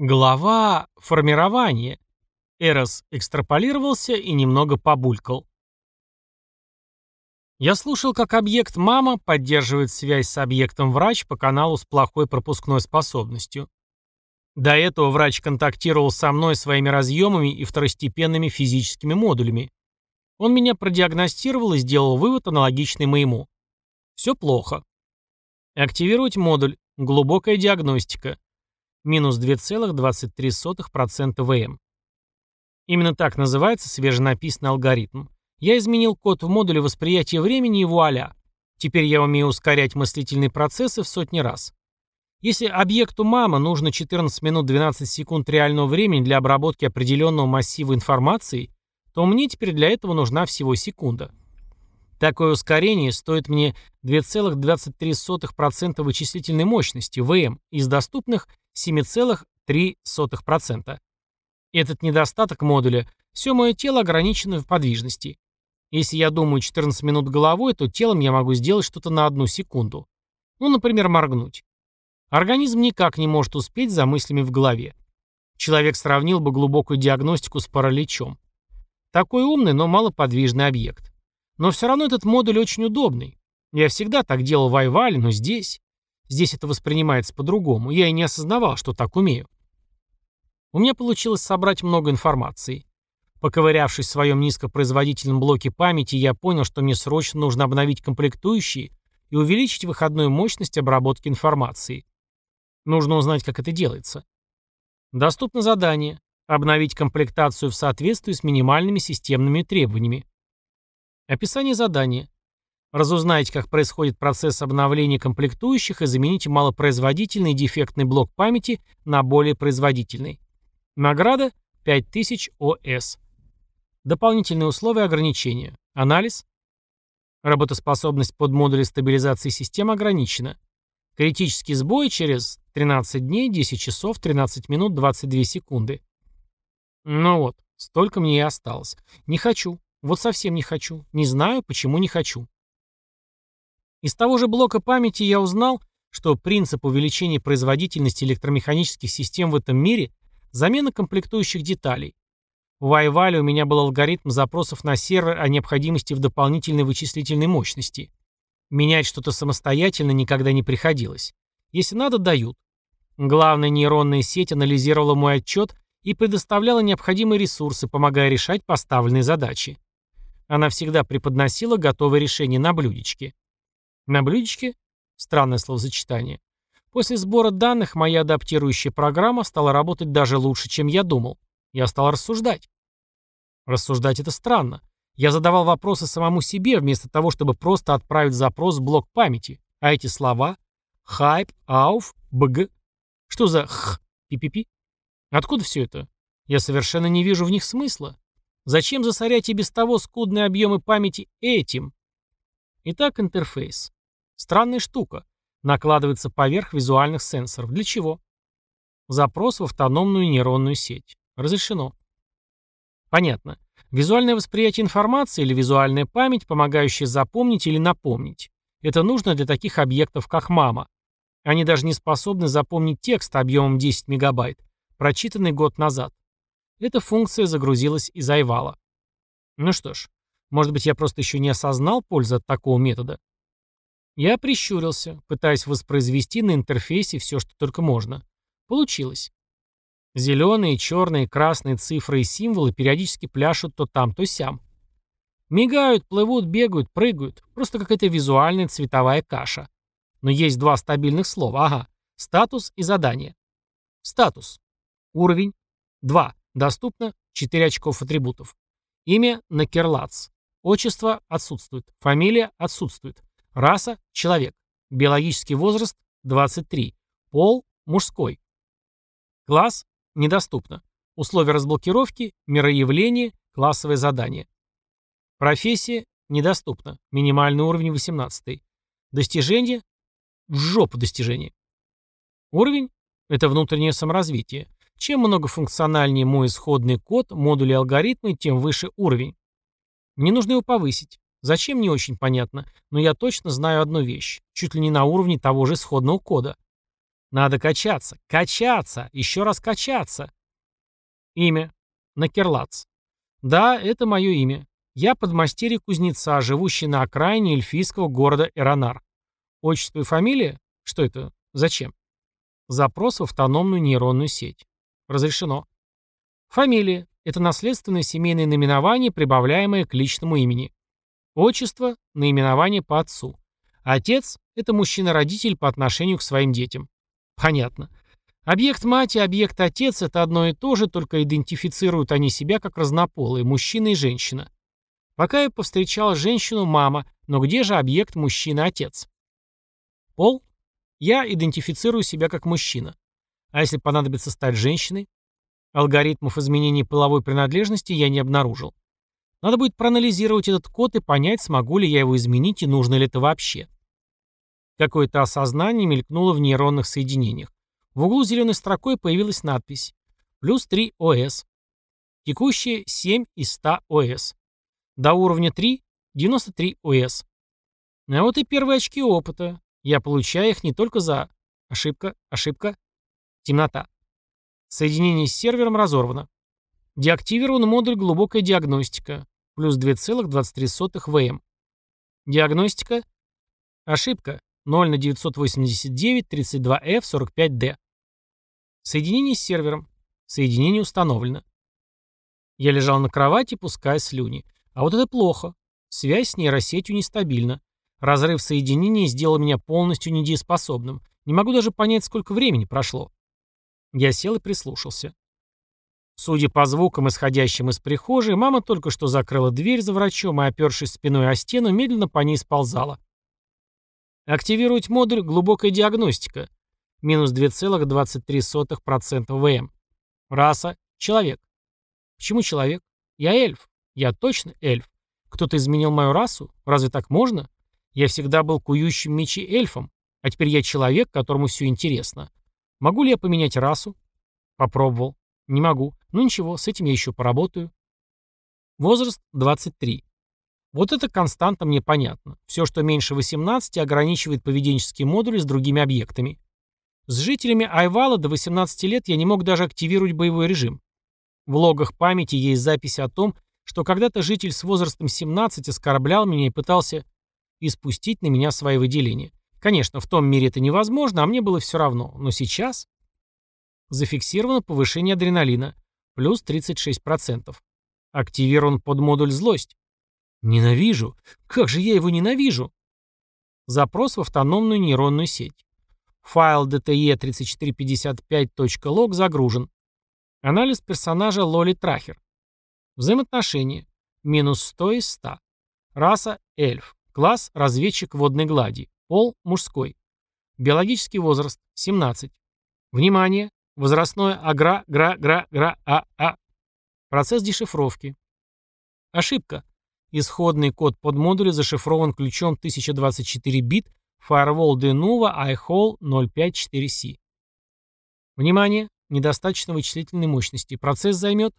Глава формирования. Эрос экстраполировался и немного побулькал. Я слушал, как объект «мама» поддерживает связь с объектом «врач» по каналу с плохой пропускной способностью. До этого врач контактировал со мной своими разъемами и второстепенными физическими модулями. Он меня продиагностировал и сделал вывод, аналогичный моему. Все плохо. Активировать модуль. Глубокая диагностика минус 2,23% ВМ. Именно так называется свеженаписанный алгоритм. Я изменил код в модуле восприятия времени и вуаля. Теперь я умею ускорять мыслительные процессы в сотни раз. Если объекту мама нужно 14 минут 12 секунд реального времени для обработки определенного массива информации, то мне теперь для этого нужна всего секунда. Такое ускорение стоит мне 2,23% вычислительной мощности, ВМ, из доступных 7,3%. Этот недостаток модуля – все мое тело ограничено в подвижности. Если я думаю 14 минут головой, то телом я могу сделать что-то на одну секунду. Ну, например, моргнуть. Организм никак не может успеть за мыслями в голове. Человек сравнил бы глубокую диагностику с параличом. Такой умный, но малоподвижный объект. Но все равно этот модуль очень удобный. Я всегда так делал в Айвале, но здесь... Здесь это воспринимается по-другому. Я и не осознавал, что так умею. У меня получилось собрать много информации. Поковырявшись в своем низкопроизводительном блоке памяти, я понял, что мне срочно нужно обновить комплектующие и увеличить выходную мощность обработки информации. Нужно узнать, как это делается. Доступно задание «Обновить комплектацию в соответствии с минимальными системными требованиями». Описание задания. Разузнайте, как происходит процесс обновления комплектующих и замените малопроизводительный дефектный блок памяти на более производительный. Награда 5000 ОС. Дополнительные условия ограничения. Анализ. Работоспособность под модуля стабилизации систем ограничена. Критический сбой через 13 дней, 10 часов, 13 минут, 22 секунды. Ну вот, столько мне и осталось. Не хочу. Вот совсем не хочу. Не знаю, почему не хочу. Из того же блока памяти я узнал, что принцип увеличения производительности электромеханических систем в этом мире – замена комплектующих деталей. В Айвале у меня был алгоритм запросов на сервер о необходимости в дополнительной вычислительной мощности. Менять что-то самостоятельно никогда не приходилось. Если надо, дают. Главная нейронная сеть анализировала мой отчет и предоставляла необходимые ресурсы, помогая решать поставленные задачи. Она всегда преподносила готовое решение на блюдечке. На блюдечке? Странное словосочетание. После сбора данных моя адаптирующая программа стала работать даже лучше, чем я думал. Я стал рассуждать. Рассуждать это странно. Я задавал вопросы самому себе, вместо того, чтобы просто отправить запрос в блок памяти. А эти слова «хайп», «ауф», «бг» Что за «х», «пи-пи-пи»? Откуда все это? Я совершенно не вижу в них смысла. Зачем засорять и без того скудные объемы памяти этим? Итак, интерфейс. Странная штука. Накладывается поверх визуальных сенсоров. Для чего? Запрос в автономную нейронную сеть. Разрешено. Понятно. Визуальное восприятие информации или визуальная память, помогающая запомнить или напомнить. Это нужно для таких объектов, как мама. Они даже не способны запомнить текст объемом 10 мегабайт, прочитанный год назад. Эта функция загрузилась из Айвала. Ну что ж, может быть я просто еще не осознал пользу от такого метода. Я прищурился, пытаясь воспроизвести на интерфейсе все, что только можно. Получилось. Зеленые, черные, красные цифры и символы периодически пляшут то там, то сям. Мигают, плывут, бегают, прыгают. Просто какая-то визуальная цветовая каша. Но есть два стабильных слова. Ага. Статус и задание. Статус. Уровень. 2. Доступно 4 очков атрибутов. Имя Накерлац. Отчество отсутствует. Фамилия отсутствует. Раса – человек. Биологический возраст – 23. Пол – мужской. Класс – недоступно. Условия разблокировки – мироявление, классовое задание. Профессия – недоступно. Минимальный уровень 18. Достижение – в жопу достижения. Уровень – это внутреннее саморазвитие. Чем многофункциональнее мой исходный код, модули алгоритмы, тем выше уровень. Мне нужно его повысить. Зачем, не очень понятно, но я точно знаю одну вещь, чуть ли не на уровне того же исходного кода. Надо качаться. Качаться. Еще раз качаться. Имя. Накерлац. Да, это мое имя. Я подмастерье кузнеца, живущий на окраине эльфийского города Эронар. Отчество и фамилия? Что это? Зачем? Запрос в автономную нейронную сеть. Разрешено. Фамилия. Это наследственное семейное наименование, прибавляемое к личному имени. Отчество – наименование по отцу. Отец – это мужчина-родитель по отношению к своим детям. Понятно. Объект мать и объект отец – это одно и то же, только идентифицируют они себя как разнополые, мужчина и женщина. Пока я повстречал женщину мама, но где же объект мужчина-отец? Пол? Я идентифицирую себя как мужчина. А если понадобится стать женщиной? Алгоритмов изменения половой принадлежности я не обнаружил. Надо будет проанализировать этот код и понять, смогу ли я его изменить и нужно ли это вообще. Какое-то осознание мелькнуло в нейронных соединениях. В углу зеленой строкой появилась надпись «Плюс 3 ОС». Текущие 7 из 100 ОС. До уровня 3 – 93 ОС. А вот и первые очки опыта. Я получаю их не только за... Ошибка, ошибка, темнота. Соединение с сервером разорвано. Деактивирован модуль «Глубокая диагностика». Плюс 2,23 ВМ. Диагностика. Ошибка. 0 на 989 32F 45D. Соединение с сервером. Соединение установлено. Я лежал на кровати, пуская слюни. А вот это плохо. Связь с нейросетью нестабильна. Разрыв соединения сделал меня полностью недееспособным. Не могу даже понять, сколько времени прошло. Я сел и прислушался. Судя по звукам, исходящим из прихожей, мама только что закрыла дверь за врачом и, опершись спиной о стену, медленно по ней сползала. Активировать модуль «Глубокая диагностика». Минус 2,23% ВМ. Раса – человек. Почему человек? Я эльф. Я точно эльф. Кто-то изменил мою расу? Разве так можно? Я всегда был кующим мечи эльфом, а теперь я человек, которому все интересно. Могу ли я поменять расу? Попробовал. Не могу. Ну ничего, с этим я еще поработаю. Возраст 23. Вот это константа мне понятно. Все, что меньше 18, ограничивает поведенческие модули с другими объектами. С жителями Айвала до 18 лет я не мог даже активировать боевой режим. В логах памяти есть запись о том, что когда-то житель с возрастом 17 оскорблял меня и пытался испустить на меня свои выделения. Конечно, в том мире это невозможно, а мне было все равно. Но сейчас... Зафиксировано повышение адреналина. Плюс 36%. Активирован подмодуль «Злость». Ненавижу. Как же я его ненавижу? Запрос в автономную нейронную сеть. Файл dte3455.log загружен. Анализ персонажа Лоли Трахер. Взаимоотношения. Минус 100 из 100. Раса – эльф. Класс – разведчик водной глади. Пол – мужской. Биологический возраст – 17. Внимание! Возрастное агра-гра-гра-гра-а-а. Процесс дешифровки. Ошибка. Исходный код под модуля зашифрован ключом 1024 бит Firewall Denuvo iHole 054C. Внимание! Недостаточно вычислительной мощности. Процесс займет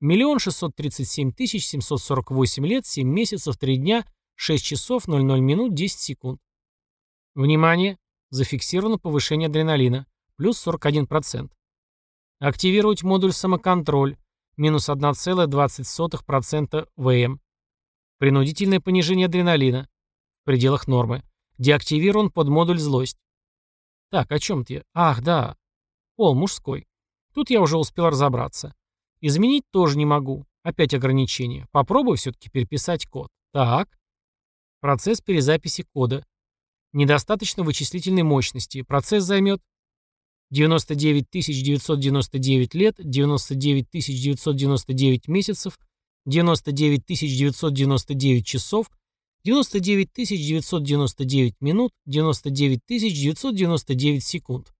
1 637 748 лет, 7 месяцев, 3 дня, 6 часов 00 минут 10 секунд. Внимание! Зафиксировано повышение адреналина. Плюс 41%. Активировать модуль самоконтроль минус 1,20% ВМ. Принудительное понижение адреналина. В пределах нормы. Деактивирован под модуль злость. Так, о чем ты? Ах, да. Пол мужской. Тут я уже успел разобраться. Изменить тоже не могу. Опять ограничение. Попробую все-таки переписать код. Так. Процесс перезаписи кода. Недостаточно вычислительной мощности. Процесс займет 99 999 лет, 99 999 месяцев, 99 999 часов, 99 999 минут, 99 999 секунд.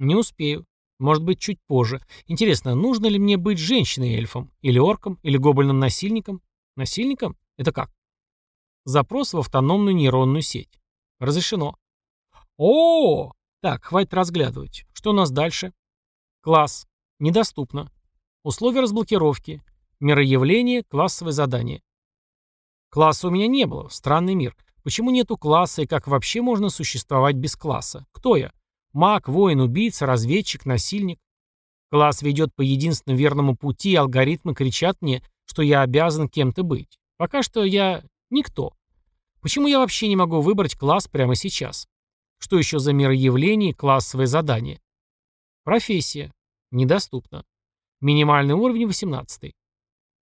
Не успею. Может быть, чуть позже. Интересно, нужно ли мне быть женщиной-эльфом? Или орком? Или гоблином-насильником? Насильником? Это как? Запрос в автономную нейронную сеть. Разрешено. О, -о, -о! Так, хватит разглядывать. Что у нас дальше? Класс. Недоступно. Условия разблокировки. Мироявление, классовое задание. Класса у меня не было. Странный мир. Почему нету класса и как вообще можно существовать без класса? Кто я? Маг, воин, убийца, разведчик, насильник? Класс ведет по единственному верному пути, и алгоритмы кричат мне, что я обязан кем-то быть. Пока что я никто. Почему я вообще не могу выбрать класс прямо сейчас? Что еще за мироявление и классовое задание? Профессия. Недоступна. Минимальный уровень 18.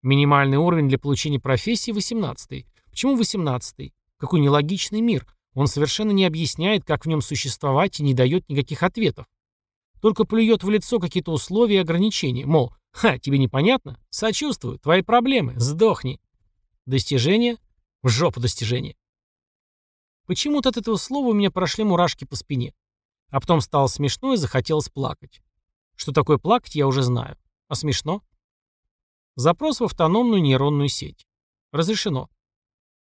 Минимальный уровень для получения профессии 18. Почему 18? Какой нелогичный мир. Он совершенно не объясняет, как в нем существовать и не дает никаких ответов. Только плюет в лицо какие-то условия и ограничения. Мол, ха, тебе непонятно? Сочувствую, твои проблемы, сдохни. Достижение? В жопу достижение. Почему-то от этого слова у меня прошли мурашки по спине. А потом стало смешно и захотелось плакать. Что такое плакать, я уже знаю. А смешно? Запрос в автономную нейронную сеть. Разрешено.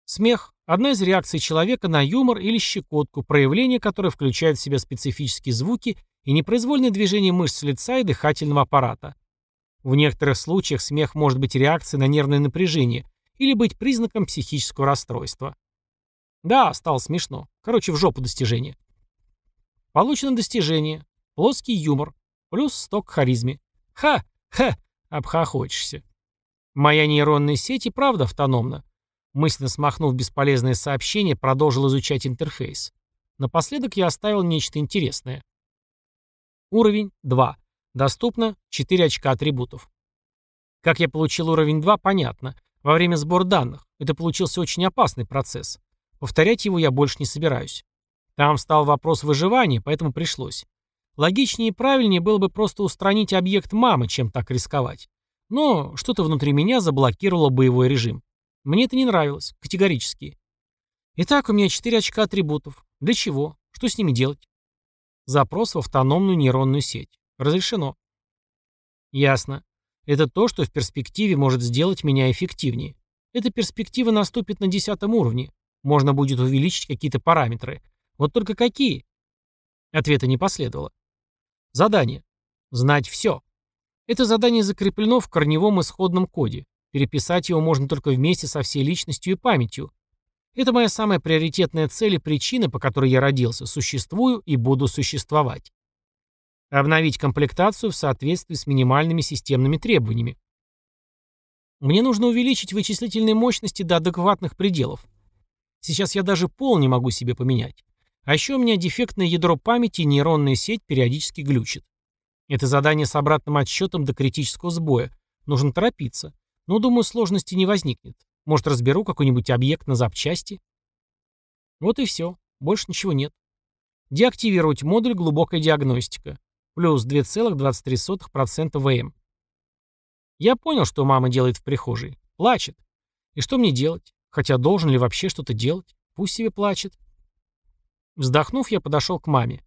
Смех – одна из реакций человека на юмор или щекотку, проявление которой включает в себя специфические звуки и непроизвольное движение мышц лица и дыхательного аппарата. В некоторых случаях смех может быть реакцией на нервное напряжение или быть признаком психического расстройства. Да, стало смешно. Короче, в жопу достижение. Получено достижение. Плоский юмор. Плюс 100 к харизме. Ха! Ха! Обхохочешься. Моя нейронная сеть и правда автономна. Мысленно смахнув бесполезное сообщение, продолжил изучать интерфейс. Напоследок я оставил нечто интересное. Уровень 2. Доступно 4 очка атрибутов. Как я получил уровень 2, понятно. Во время сбора данных. Это получился очень опасный процесс. Повторять его я больше не собираюсь. Там встал вопрос выживания, поэтому пришлось. Логичнее и правильнее было бы просто устранить объект мамы, чем так рисковать. Но что-то внутри меня заблокировало боевой режим. Мне это не нравилось, категорически. Итак, у меня 4 очка атрибутов. Для чего? Что с ними делать? Запрос в автономную нейронную сеть. Разрешено. Ясно. Это то, что в перспективе может сделать меня эффективнее. Эта перспектива наступит на десятом уровне. Можно будет увеличить какие-то параметры. Вот только какие? Ответа не последовало. Задание. Знать все. Это задание закреплено в корневом исходном коде. Переписать его можно только вместе со всей личностью и памятью. Это моя самая приоритетная цель и причина, по которой я родился, существую и буду существовать. Обновить комплектацию в соответствии с минимальными системными требованиями. Мне нужно увеличить вычислительные мощности до адекватных пределов. Сейчас я даже пол не могу себе поменять. А еще у меня дефектное ядро памяти и нейронная сеть периодически глючит. Это задание с обратным отсчетом до критического сбоя. Нужно торопиться. Но, думаю, сложности не возникнет. Может, разберу какой-нибудь объект на запчасти? Вот и все. Больше ничего нет. Деактивировать модуль «Глубокая диагностика». Плюс 2,23% ВМ. Я понял, что мама делает в прихожей. Плачет. И что мне делать? Хотя должен ли вообще что-то делать? Пусть себе плачет. Вздохнув, я подошел к маме.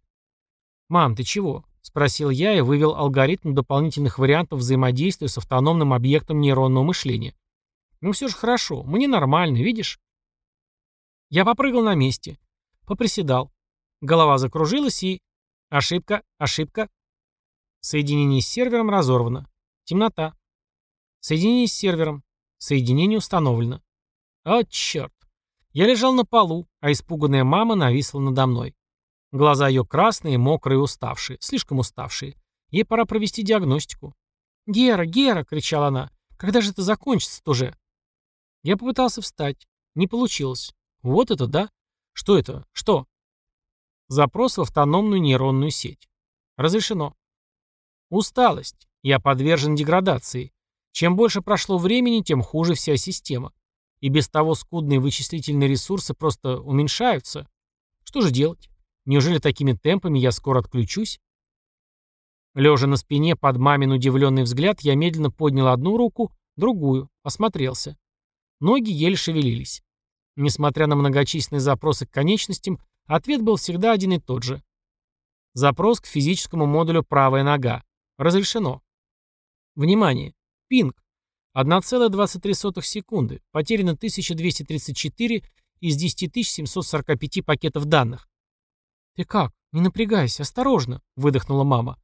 «Мам, ты чего?» — спросил я и вывел алгоритм дополнительных вариантов взаимодействия с автономным объектом нейронного мышления. Ну все же хорошо, мне нормально, видишь? Я попрыгал на месте. Поприседал. Голова закружилась и... Ошибка, ошибка. Соединение с сервером разорвано. Темнота. Соединение с сервером. Соединение установлено. О, черт. Я лежал на полу, а испуганная мама нависла надо мной. Глаза ее красные, мокрые уставшие. Слишком уставшие. Ей пора провести диагностику. «Гера, Гера!» — кричала она. «Когда же это закончится-то уже?» Я попытался встать. Не получилось. Вот это да? Что это? Что? Запрос в автономную нейронную сеть. Разрешено. Усталость. Я подвержен деградации. Чем больше прошло времени, тем хуже вся система. И без того скудные вычислительные ресурсы просто уменьшаются. Что же делать? Неужели такими темпами я скоро отключусь? Лежа на спине под мамин удивленный взгляд, я медленно поднял одну руку, другую, осмотрелся. Ноги еле шевелились. Несмотря на многочисленные запросы к конечностям, ответ был всегда один и тот же. Запрос к физическому модулю «правая нога». Разрешено. Внимание! Пинг. 1,23 секунды. Потеряно 1234 из 10745 пакетов данных. «Ты как? Не напрягайся, осторожно», — выдохнула мама.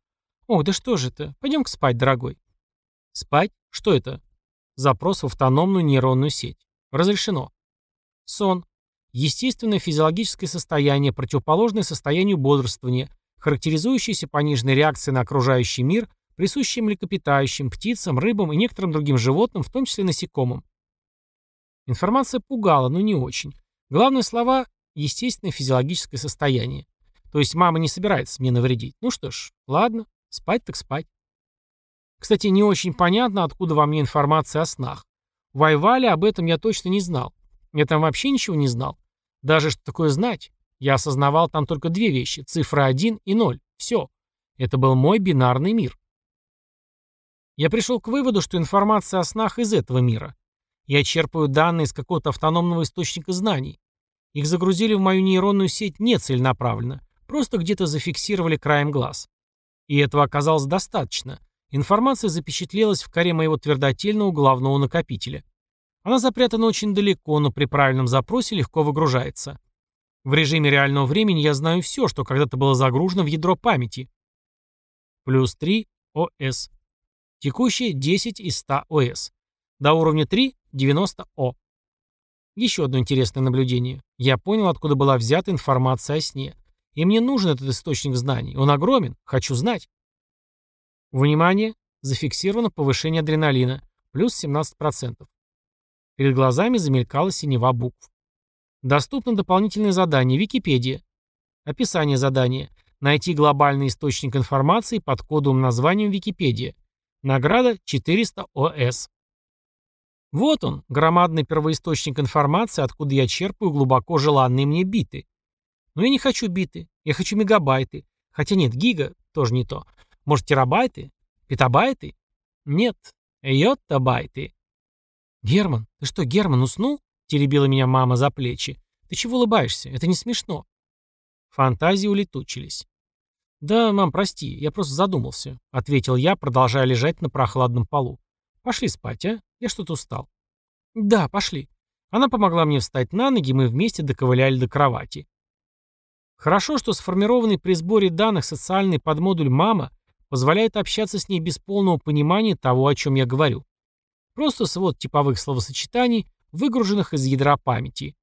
«Ох, да что же это? Пойдем-ка спать, дорогой». «Спать? Что это?» Запрос в автономную нейронную сеть. Разрешено. Сон. естественное физиологическое состояние, противоположное состоянию бодрствования, характеризующееся пониженной реакцией на окружающий мир, присущей млекопитающим, птицам, рыбам и некоторым другим животным, в том числе насекомым. Информация пугала, но не очень. Главные слова – естественное физиологическое состояние. То есть мама не собирается мне навредить. Ну что ж, ладно, спать так спать. Кстати, не очень понятно, откуда во мне информация о снах. В Айвале об этом я точно не знал. Я там вообще ничего не знал. Даже что такое знать. Я осознавал там только две вещи. Цифры 1 и 0. Все. Это был мой бинарный мир. Я пришел к выводу, что информация о снах из этого мира. Я черпаю данные из какого-то автономного источника знаний. Их загрузили в мою нейронную сеть нецеленаправленно, просто где-то зафиксировали краем глаз. И этого оказалось достаточно. Информация запечатлелась в коре моего твердотельного главного накопителя. Она запрятана очень далеко, но при правильном запросе легко выгружается. В режиме реального времени я знаю все, что когда-то было загружено в ядро памяти. Плюс 3 ОС. Текущие 10 из 100 ОС. До уровня 3 – 90 О. Еще одно интересное наблюдение. Я понял, откуда была взята информация о сне. И мне нужен этот источник знаний. Он огромен. Хочу знать. Внимание! Зафиксировано повышение адреналина. Плюс 17%. Перед глазами замелькала синева букв. Доступно дополнительное задание. Википедия. Описание задания. Найти глобальный источник информации под кодовым названием Википедия. Награда 400 ОС. Вот он, громадный первоисточник информации, откуда я черпаю глубоко желанные мне биты. Но я не хочу биты, я хочу мегабайты. Хотя нет, гига тоже не то. Может, терабайты? Петабайты? Нет, йоттабайты. Герман, ты что, Герман, уснул? Теребила меня мама за плечи. Ты чего улыбаешься? Это не смешно. Фантазии улетучились. «Да, мам, прости, я просто задумался», — ответил я, продолжая лежать на прохладном полу. «Пошли спать, а? Я что-то устал». «Да, пошли». Она помогла мне встать на ноги, мы вместе доковыляли до кровати. Хорошо, что сформированный при сборе данных социальный подмодуль «Мама» позволяет общаться с ней без полного понимания того, о чем я говорю. Просто свод типовых словосочетаний, выгруженных из ядра памяти.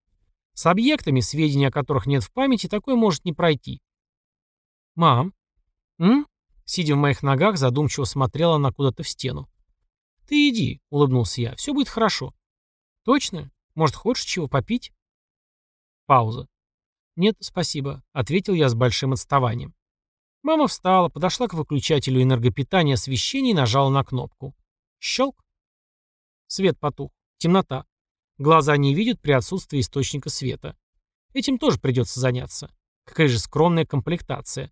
С объектами, сведения о которых нет в памяти, такое может не пройти. «Мам?» «М?» Сидя в моих ногах, задумчиво смотрела она куда-то в стену. «Ты иди», — улыбнулся я, — «все будет хорошо». «Точно? Может, хочешь чего попить?» Пауза. «Нет, спасибо», — ответил я с большим отставанием. Мама встала, подошла к выключателю энергопитания освещения и нажала на кнопку. Щелк. Свет потух. Темнота. Глаза не видят при отсутствии источника света. Этим тоже придется заняться. Какая же скромная комплектация.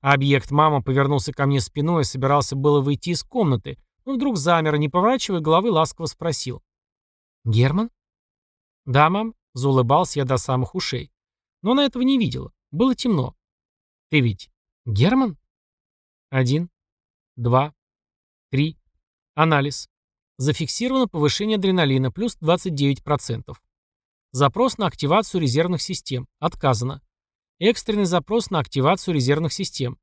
Объект мама повернулся ко мне спиной и собирался было выйти из комнаты, но вдруг замер не поворачивая головы, ласково спросил. «Герман?» «Да, мам», — заулыбался я до самых ушей. Но она этого не видела. Было темно. «Ты ведь Герман? Один. Два. Три. Анализ. Зафиксировано повышение адреналина плюс 29%. Запрос на активацию резервных систем. Отказано. Экстренный запрос на активацию резервных систем.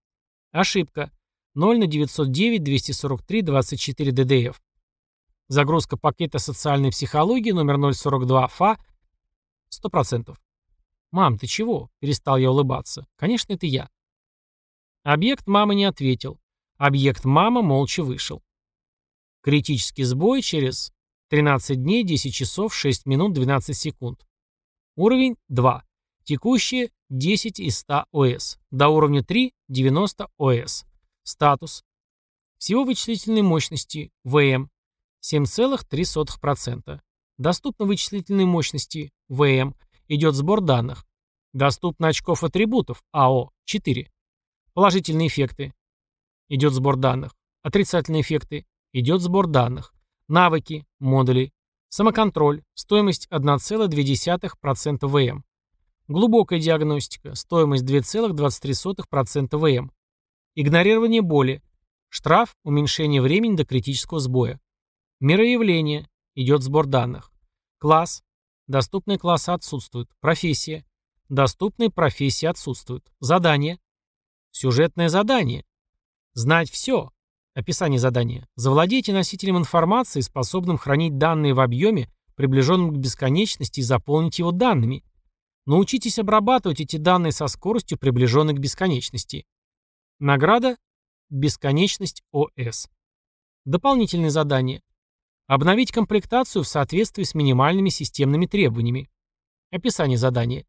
Ошибка. 0 на 909 243 24 ДДФ. Загрузка пакета социальной психологии номер 042 ФА 100%. «Мам, ты чего?» – перестал я улыбаться. «Конечно, это я». Объект мама не ответил. Объект мама молча вышел. Критический сбой через 13 дней, 10 часов, 6 минут, 12 секунд. Уровень 2. Текущее 10 из 100 ОС. До уровня 3 – 90 ОС. Статус. Всего вычислительной мощности ВМ 7,3%. Доступно вычислительной мощности ВМ. Идет сбор данных. Доступно очков атрибутов АО 4. Положительные эффекты. Идет сбор данных. Отрицательные эффекты. Идет сбор данных. Навыки. Модули. Самоконтроль. Стоимость 1,2% ВМ. Глубокая диагностика. Стоимость 2,23% ВМ. Игнорирование боли. Штраф. Уменьшение времени до критического сбоя. Мироявление. Идет сбор данных. Класс. Доступные классы отсутствуют. Профессия. Доступные профессии отсутствуют. Задание. Сюжетное задание. Знать все. Описание задания. Завладейте носителем информации, способным хранить данные в объеме, приближенном к бесконечности, и заполнить его данными. Научитесь обрабатывать эти данные со скоростью, приближенной к бесконечности. Награда – бесконечность ОС. Дополнительные задания. Обновить комплектацию в соответствии с минимальными системными требованиями. Описание задания.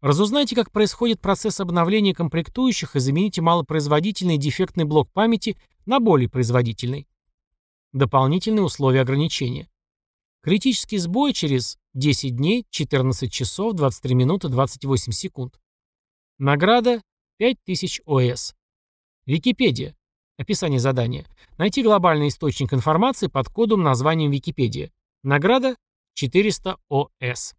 Разузнайте, как происходит процесс обновления комплектующих и замените малопроизводительный дефектный блок памяти на более производительный. Дополнительные условия ограничения. Критический сбой через 10 дней, 14 часов, 23 минуты, 28 секунд. Награда 5000 ОС. Википедия. Описание задания. Найти глобальный источник информации под кодом названием Википедия. Награда 400 ОС.